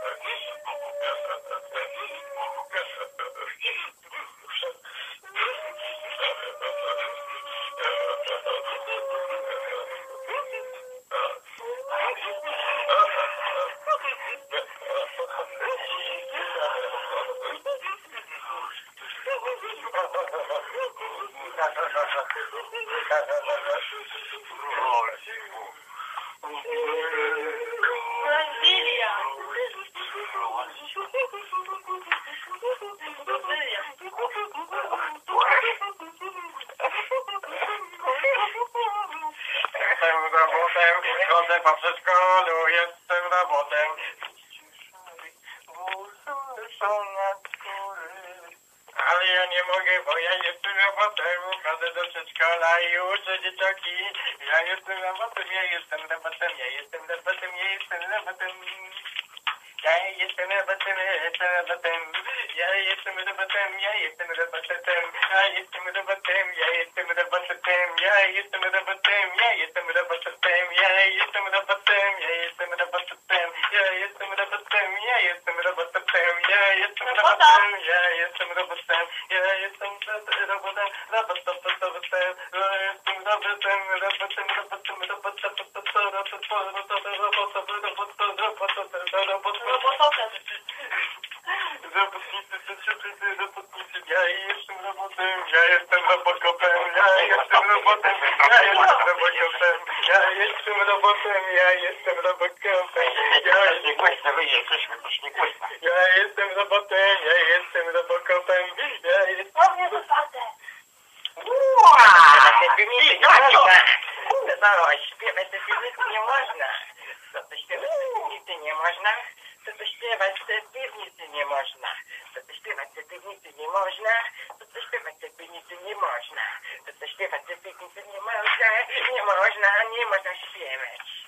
Lord, Jestem robotem, chodzę po przedszkolu, jestem robotem. Ale ja nie mogę, bo ja jestem robotem, chodzę do przedszkola i uczę dzieciaki. Ja jestem robotem, ja jestem robotem, ja jestem robotem, ja jestem robotem. Ya yetimine batım, yetimine batım. Ya yetimine batım, ya yetimine batım. Ya yetimine batım, ya yetimine batım. Ya yetimine batım, ya yetimine batım. Ya yetimine batım, ya yetimine batım. Ya yetimine batım, ya yetimine batım. Ya yetimine batım, ya yetimine batım. Ya yetimine batım, ya yetimine batım. Ya yetimine batım, ya yetimine batım. Ya yetimine batım, ya yetimine batım. Ja jestem robotem, ja jestem robokopem, ja jestem robotem, ja jestem robokopem, ja jestem robotem, ja jestem robokopem, ja jestem robotem, ja jestem robokopem, ja jestem... Ognie otwarte. Te filmiki nie można. No, śpiewać te filmiki nie można. Co to śpiewać te piwnicy nie można? Co to śpiewać te piwnicy nie można? Co to śpiewać te piwnicy nie można? Co to śpiewać te piwnicy nie można? Co to śpiewać te piwnicy nie można? Nie można, nie można śpiewać.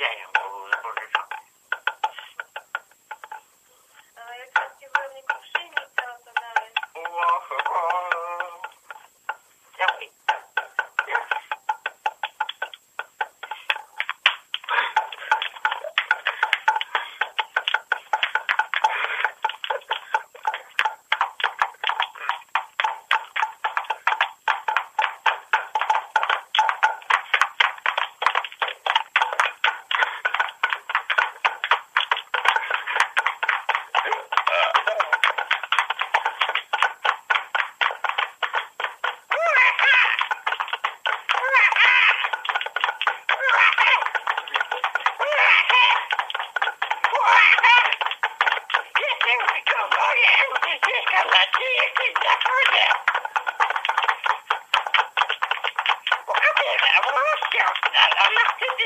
Yeah.